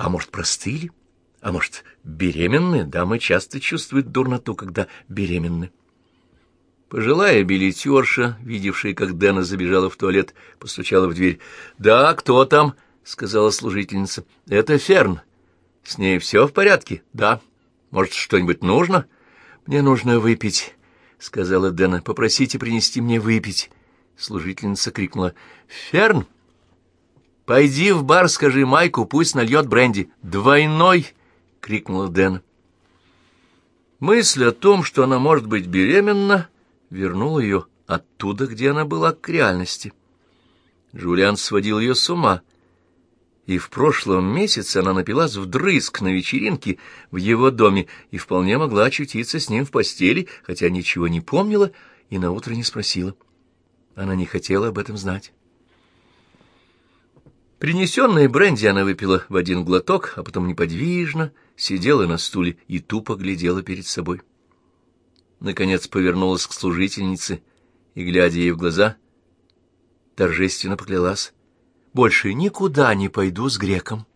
А может, простыли? А может, беременны? Дамы часто чувствуют дурноту, когда беременны. Пожилая билетерша, видевшая, как Дэна забежала в туалет, постучала в дверь. «Да, кто там?» — сказала служительница. «Это Ферн. С ней все в порядке?» «Да. Может, что-нибудь нужно?» «Мне нужно выпить», — сказала Дэна. «Попросите принести мне выпить». Служительница крикнула. «Ферн, пойди в бар, скажи Майку, пусть нальет бренди. Двойной!» — крикнула Дэна. Мысль о том, что она может быть беременна, вернула ее оттуда, где она была, к реальности. Джулиан сводил ее с ума, и в прошлом месяце она напилась вдрызг на вечеринке в его доме и вполне могла очутиться с ним в постели, хотя ничего не помнила и наутро не спросила. Она не хотела об этом знать. Принесенное бренди она выпила в один глоток, а потом неподвижно сидела на стуле и тупо глядела перед собой. Наконец повернулась к служительнице и, глядя ей в глаза, торжественно поклялась. «Больше никуда не пойду с греком».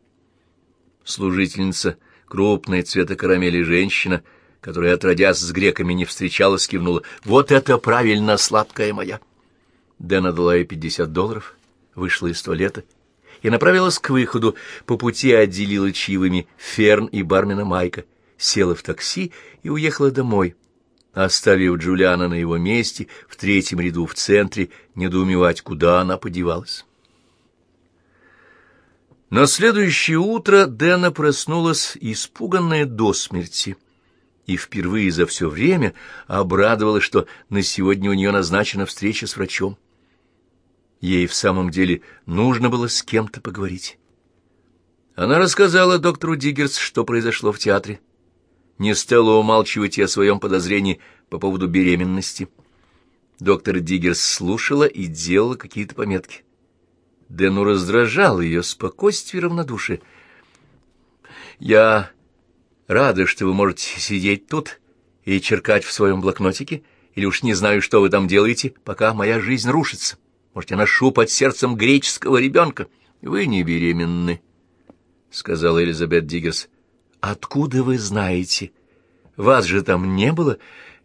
Служительница, крупная цвета карамели женщина, которая, отродясь с греками, не встречалась, кивнула. «Вот это правильно, сладкая моя!» Дэна дала ей пятьдесят долларов, вышла из туалета и направилась к выходу, по пути отделила чаевыми Ферн и бармена Майка, села в такси и уехала домой, оставив Джулиана на его месте в третьем ряду в центре, недоумевать, куда она подевалась. На следующее утро Дэна проснулась, испуганная до смерти, и впервые за все время обрадовалась, что на сегодня у нее назначена встреча с врачом. Ей в самом деле нужно было с кем-то поговорить. Она рассказала доктору Диггерс, что произошло в театре. Не стала умалчивать и о своем подозрении по поводу беременности. Доктор Диггерс слушала и делала какие-то пометки. Дэну раздражал ее спокойствие и равнодушие. «Я рада, что вы можете сидеть тут и черкать в своем блокнотике, или уж не знаю, что вы там делаете, пока моя жизнь рушится». Может, ношу под сердцем греческого ребенка? Вы не беременны, — сказала Элизабет Диггерс. Откуда вы знаете? Вас же там не было.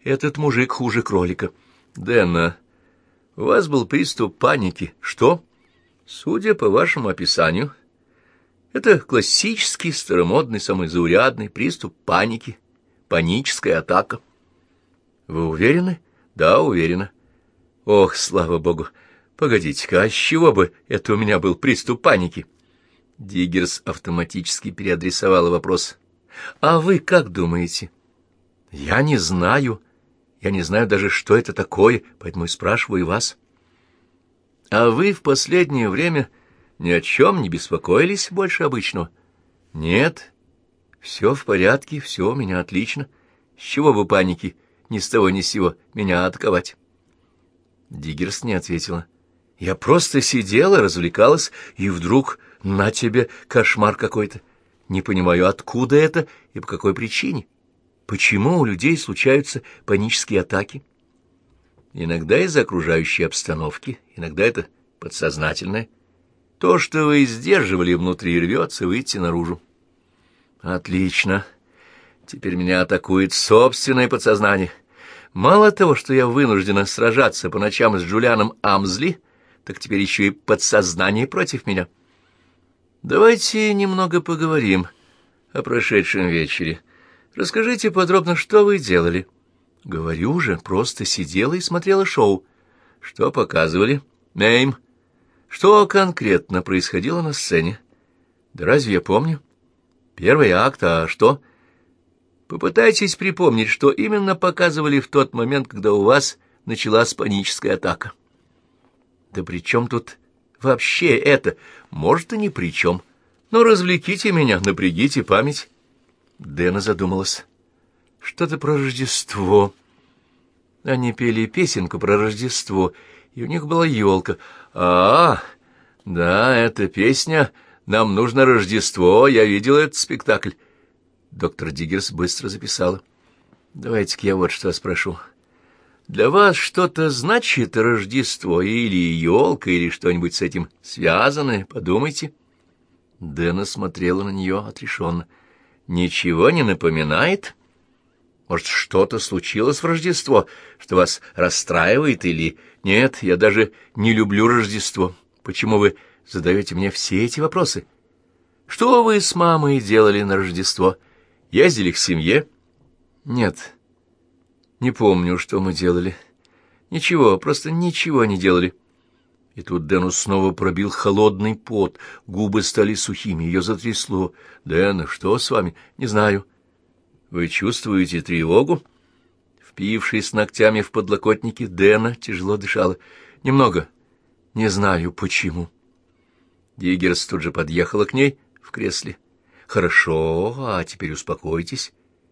Этот мужик хуже кролика. Дэна, у вас был приступ паники. Что? Судя по вашему описанию, это классический, старомодный, самый заурядный приступ паники, паническая атака. Вы уверены? Да, уверена. Ох, слава богу! Погодите-ка, а чего бы это у меня был приступ паники? Диггерс автоматически переадресовала вопрос. А вы как думаете? Я не знаю. Я не знаю даже, что это такое, поэтому и спрашиваю вас. А вы в последнее время ни о чем не беспокоились больше обычного? Нет. Все в порядке, все у меня отлично. С чего бы паники ни с того ни с сего меня атаковать? Диггерс не ответила. — я просто сидела, развлекалась, и вдруг на тебе кошмар какой-то. Не понимаю, откуда это и по какой причине. Почему у людей случаются панические атаки? Иногда из-за окружающей обстановки, иногда это подсознательное. То, что вы сдерживали внутри, рвется выйти наружу. Отлично. Теперь меня атакует собственное подсознание. Мало того, что я вынуждена сражаться по ночам с Джулианом Амзли, так теперь еще и подсознание против меня. Давайте немного поговорим о прошедшем вечере. Расскажите подробно, что вы делали. Говорю же, просто сидела и смотрела шоу. Что показывали? Мэйм. Что конкретно происходило на сцене? Да разве я помню? Первый акт, а что? Попытайтесь припомнить, что именно показывали в тот момент, когда у вас началась паническая атака. Да при чем тут вообще это? Может, и ни при чем. Но развлеките меня, напрягите память. Дэна задумалась. Что-то про Рождество. Они пели песенку про Рождество, и у них была елка. А, да, эта песня «Нам нужно Рождество», я видел этот спектакль. Доктор Диггерс быстро записала. Давайте-ка я вот что спрошу. Для вас что-то значит Рождество или елка, или что-нибудь с этим связанное? Подумайте. Дэна смотрела на нее отрешенно. «Ничего не напоминает? Может, что-то случилось в Рождество, что вас расстраивает или... Нет, я даже не люблю Рождество. Почему вы задаете мне все эти вопросы? Что вы с мамой делали на Рождество? Ездили к семье?» «Нет, не помню, что мы делали. Ничего, просто ничего не делали». И тут Дэну снова пробил холодный пот, губы стали сухими, ее затрясло. «Дэна, что с вами? Не знаю». «Вы чувствуете тревогу?» Впившись ногтями в подлокотники, Дэна тяжело дышала. «Немного. Не знаю, почему». Диггерс тут же подъехала к ней в кресле. «Хорошо, а теперь успокойтесь.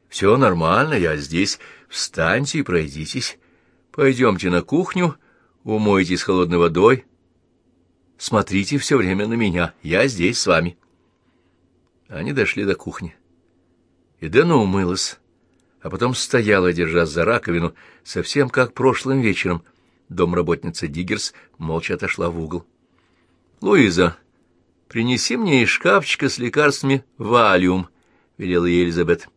Все нормально, я здесь. Встаньте и пройдитесь. Пойдемте на кухню, умойтесь холодной водой, Смотрите все время на меня, я здесь с вами. Они дошли до кухни. И Дэна умылась, а потом стояла, держа за раковину, совсем как прошлым вечером. Домработница Диггерс молча отошла в угол. — Луиза, принеси мне из шкафчика с лекарствами валиум, — велела ей Элизабет.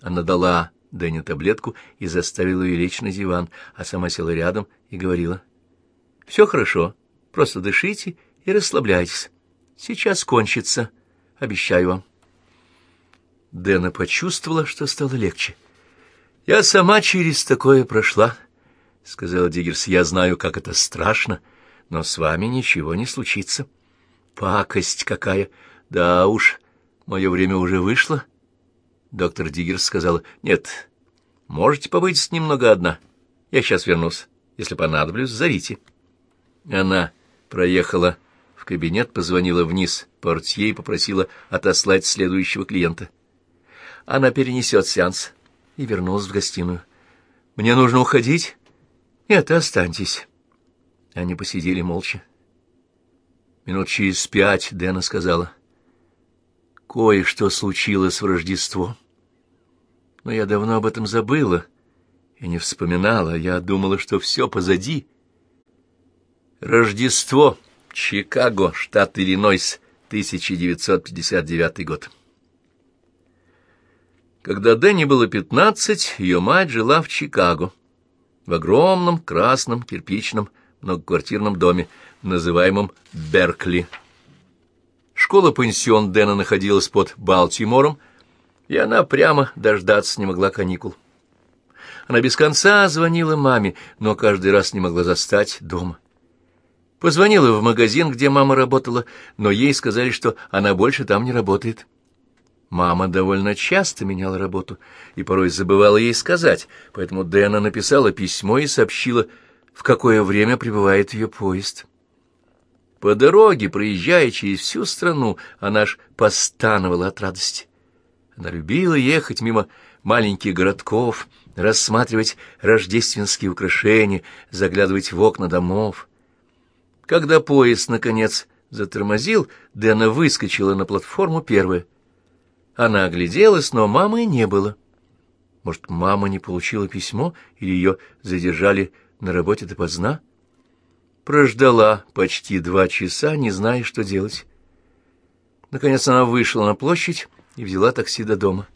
Она дала Дэне таблетку и заставила ее лечь на диван, а сама села рядом и говорила. — Все хорошо, просто дышите и расслабляйтесь. Сейчас кончится, обещаю вам. Дэна почувствовала, что стало легче. «Я сама через такое прошла», — сказала Диггерс. «Я знаю, как это страшно, но с вами ничего не случится». «Пакость какая! Да уж, мое время уже вышло». Доктор Диггерс сказала, «Нет, можете побыть немного одна. Я сейчас вернусь. Если понадоблюсь, зовите». Она проехала кабинет, позвонила вниз портье и попросила отослать следующего клиента. Она перенесет сеанс и вернулась в гостиную. «Мне нужно уходить?» «Нет, останьтесь». Они посидели молча. Минут через пять Дэна сказала. «Кое-что случилось в Рождество. Но я давно об этом забыла и не вспоминала. Я думала, что все позади». «Рождество!» Чикаго, штат Иллинойс, 1959 год. Когда Дэнни было пятнадцать, ее мать жила в Чикаго, в огромном красном кирпичном многоквартирном доме, называемом Беркли. Школа-пансион Дэна находилась под Балтимором, и она прямо дождаться не могла каникул. Она без конца звонила маме, но каждый раз не могла застать дома. Позвонила в магазин, где мама работала, но ей сказали, что она больше там не работает. Мама довольно часто меняла работу и порой забывала ей сказать, поэтому Дэна написала письмо и сообщила, в какое время прибывает ее поезд. По дороге, проезжая через всю страну, она аж постановала от радости. Она любила ехать мимо маленьких городков, рассматривать рождественские украшения, заглядывать в окна домов. Когда поезд, наконец, затормозил, Дэна выскочила на платформу первая. Она огляделась, но мамы не было. Может, мама не получила письмо, или ее задержали на работе допоздна? Прождала почти два часа, не зная, что делать. Наконец она вышла на площадь и взяла такси до дома.